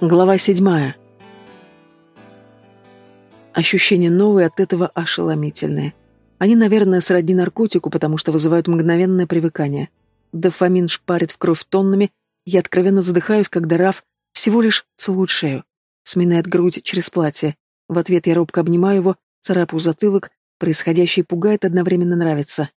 Глава седьмая. Ощущения новые от этого ошеломительные. Они, наверное, сродни наркотику, потому что вызывают мгновенное привыкание. Дофамин шпарит в кровь тоннами, я откровенно задыхаюсь, когда Раф всего лишь целует шею, сминает грудь через платье. В ответ я робко обнимаю его, царапаю затылок, происходящее пугает, одновременно нравится.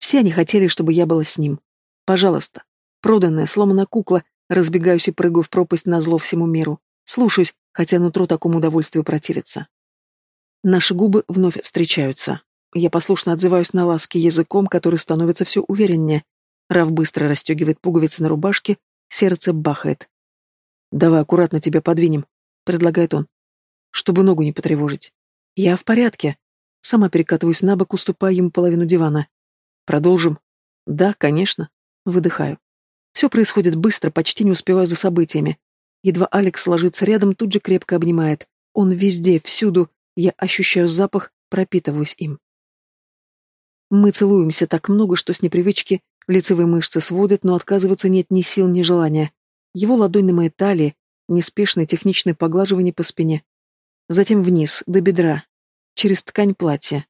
Все они хотели, чтобы я была с ним. Пожалуйста. Проданная, сломанная кукла, Разбегаюсь и прыгаю в пропасть на зло всему миру. Слушаюсь, хотя нутро такому удовольствию противится. Наши губы вновь встречаются. Я послушно отзываюсь на ласки языком, который становится все увереннее. Рав быстро расстегивает пуговицы на рубашке, сердце бахает. «Давай аккуратно тебя подвинем», — предлагает он, — «чтобы ногу не потревожить». «Я в порядке». Сама перекатываюсь на бок, уступая ему половину дивана. «Продолжим?» «Да, конечно». Выдыхаю. Все происходит быстро, почти не успевая за событиями. Едва Алекс ложится рядом, тут же крепко обнимает. Он везде, всюду. Я ощущаю запах, пропитываюсь им. Мы целуемся так много, что с непривычки лицевые мышцы сводят, но отказываться нет ни сил, ни желания. Его ладонь на моей талии, неспешное техничное поглаживание по спине. Затем вниз, до бедра, через ткань платья.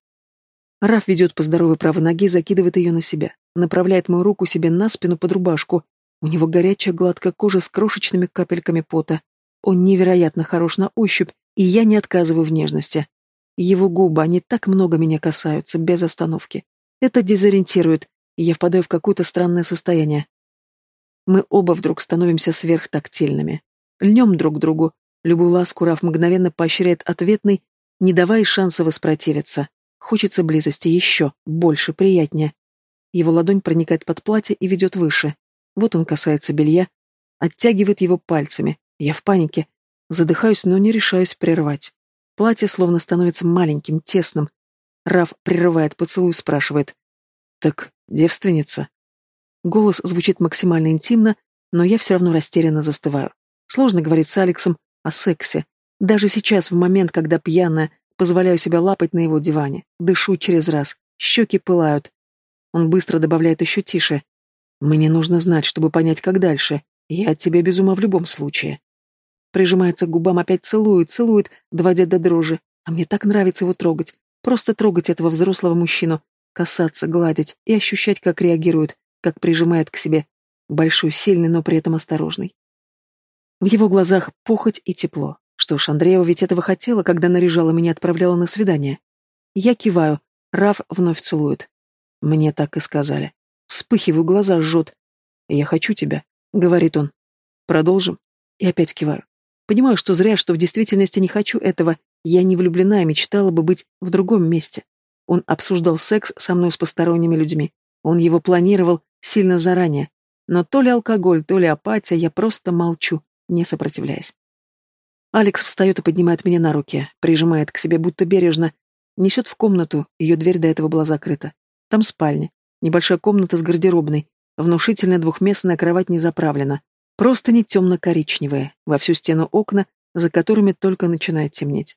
Раф ведет по здоровой правой ноге, закидывает ее на себя, направляет мою руку себе на спину под рубашку, у него горячая гладкая кожа с крошечными капельками пота. Он невероятно хорош на ощупь, и я не отказываю в нежности. Его губы, они так много меня касаются, без остановки. Это дезориентирует, и я впадаю в какое-то странное состояние. Мы оба вдруг становимся сверхтактильными. Льнем друг к другу. Любую ласку Раф мгновенно поощряет ответный, не давая шанса воспротивиться. Хочется близости еще, больше, приятнее. Его ладонь проникает под платье и ведет выше. Вот он касается белья, оттягивает его пальцами. Я в панике. Задыхаюсь, но не решаюсь прервать. Платье словно становится маленьким, тесным. Раф прерывает поцелуй и спрашивает. «Так, девственница?» Голос звучит максимально интимно, но я все равно растерянно застываю. Сложно говорить с Алексом о сексе. Даже сейчас, в момент, когда пьяная, позволяю себя лапать на его диване. Дышу через раз. Щеки пылают. Он быстро добавляет еще тише. Мне нужно знать, чтобы понять, как дальше. Я от тебя без ума в любом случае. Прижимается к губам, опять целует, целует, доводя до дрожи. А мне так нравится его трогать. Просто трогать этого взрослого мужчину, касаться, гладить и ощущать, как реагирует, как прижимает к себе. Большой, сильный, но при этом осторожный. В его глазах похоть и тепло. Что ж, Андреева ведь этого хотела, когда наряжала меня и отправляла на свидание. Я киваю. Раф вновь целует. Мне так и сказали. Вспыхиваю, глаза жжет. «Я хочу тебя», — говорит он. «Продолжим?» И опять киваю. Понимаю, что зря, что в действительности не хочу этого. Я не влюблена мечтала бы быть в другом месте. Он обсуждал секс со мной с посторонними людьми. Он его планировал сильно заранее. Но то ли алкоголь, то ли апатия, я просто молчу, не сопротивляясь. Алекс встает и поднимает меня на руки, прижимает к себе будто бережно, несет в комнату, ее дверь до этого была закрыта. Там спальня. Небольшая комната с гардеробной. Внушительная двухместная кровать не заправлена. Просто не темно-коричневая, во всю стену окна, за которыми только начинает темнеть.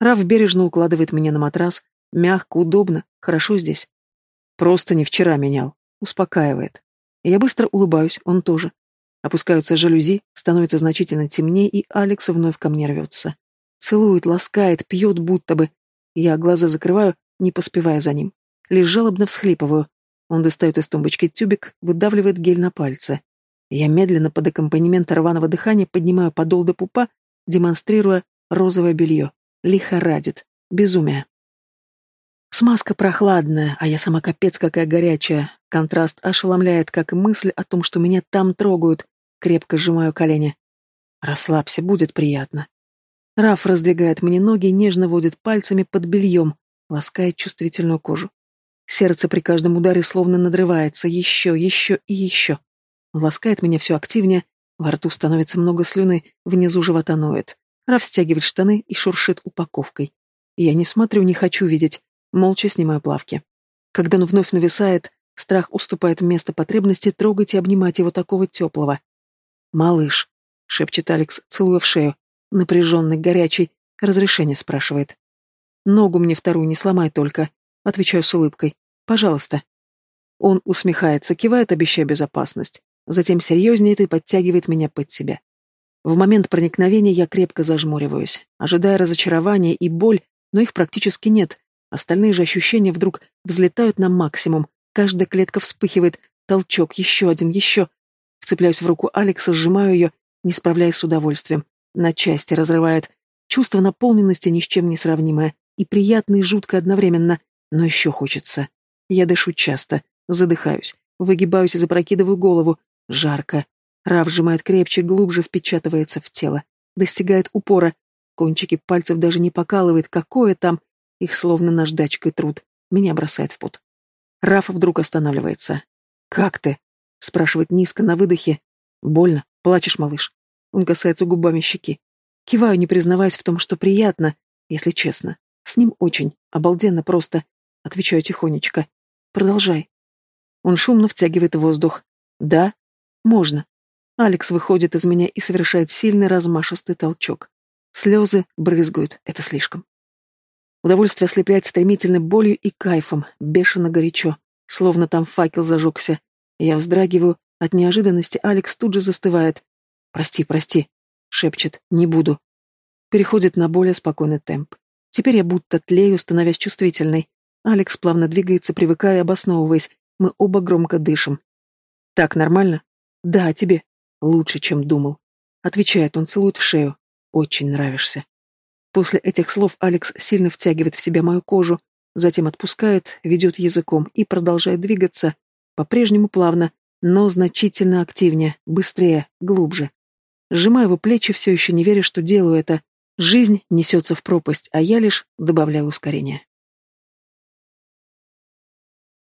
Раф бережно укладывает меня на матрас. Мягко, удобно, хорошо здесь. Просто не вчера менял. Успокаивает. Я быстро улыбаюсь, он тоже. Опускаются жалюзи, становится значительно темнее, и Алекс вновь ко мне рвется. Целует, ласкает, пьет будто бы. Я глаза закрываю, не поспевая за ним. Лишь жалобно всхлипываю. Он достает из тумбочки тюбик, выдавливает гель на пальцы. Я медленно под аккомпанемент рваного дыхания поднимаю подол до пупа, демонстрируя розовое белье. Лихорадит. Безумие. Смазка прохладная, а я сама капец какая горячая. Контраст ошеломляет, как и мысль о том, что меня там трогают. Крепко сжимаю колени. Расслабься, будет приятно. Раф раздвигает мне ноги, нежно водит пальцами под бельем, ласкает чувствительную кожу. Сердце при каждом ударе словно надрывается, еще, еще и еще. ласкает меня все активнее, во рту становится много слюны, внизу живота ноет. Раф стягивает штаны и шуршит упаковкой. Я не смотрю, не хочу видеть, молча снимаю плавки. Когда он вновь нависает, страх уступает место потребности трогать и обнимать его такого теплого. «Малыш», — шепчет Алекс, целуя в шею, напряженный, горячий, разрешение спрашивает. «Ногу мне вторую не сломай только», — отвечаю с улыбкой. Пожалуйста. Он усмехается, кивает, обещая безопасность. Затем серьезнеет и подтягивает меня под себя. В момент проникновения я крепко зажмуриваюсь, ожидая разочарования и боль, но их практически нет. Остальные же ощущения вдруг взлетают на максимум. Каждая клетка вспыхивает, толчок, еще один, еще. Вцепляюсь в руку Алекса, сжимаю ее, не справляясь с удовольствием. На части разрывает. Чувство наполненности ни с чем не сравнимое. И приятно, и жутко одновременно. Но еще хочется. Я дышу часто, задыхаюсь, выгибаюсь и запрокидываю голову. Жарко. Рав сжимает крепче, глубже впечатывается в тело. Достигает упора. Кончики пальцев даже не покалывает. Какое там? Их словно наждачкой труд. Меня бросает в пот. Раф вдруг останавливается. «Как ты?» — спрашивает низко на выдохе. «Больно? Плачешь, малыш?» Он касается губами щеки. Киваю, не признаваясь в том, что приятно, если честно. С ним очень, обалденно просто. Отвечаю тихонечко. Продолжай. Он шумно втягивает воздух. Да, можно. Алекс выходит из меня и совершает сильный размашистый толчок. Слезы брызгают, это слишком. Удовольствие ослепляет стремительной болью и кайфом, бешено горячо, словно там факел зажегся. Я вздрагиваю, от неожиданности Алекс тут же застывает. «Прости, прости», — шепчет, — «не буду». Переходит на более спокойный темп. Теперь я будто тлею, становясь чувствительной. Алекс плавно двигается, привыкая и обосновываясь. Мы оба громко дышим. «Так нормально?» «Да, тебе?» «Лучше, чем думал». Отвечает он, целует в шею. «Очень нравишься». После этих слов Алекс сильно втягивает в себя мою кожу, затем отпускает, ведет языком и продолжает двигаться, по-прежнему плавно, но значительно активнее, быстрее, глубже. Сжимаю его плечи, все еще не веря, что делаю это. Жизнь несется в пропасть, а я лишь добавляю ускорение.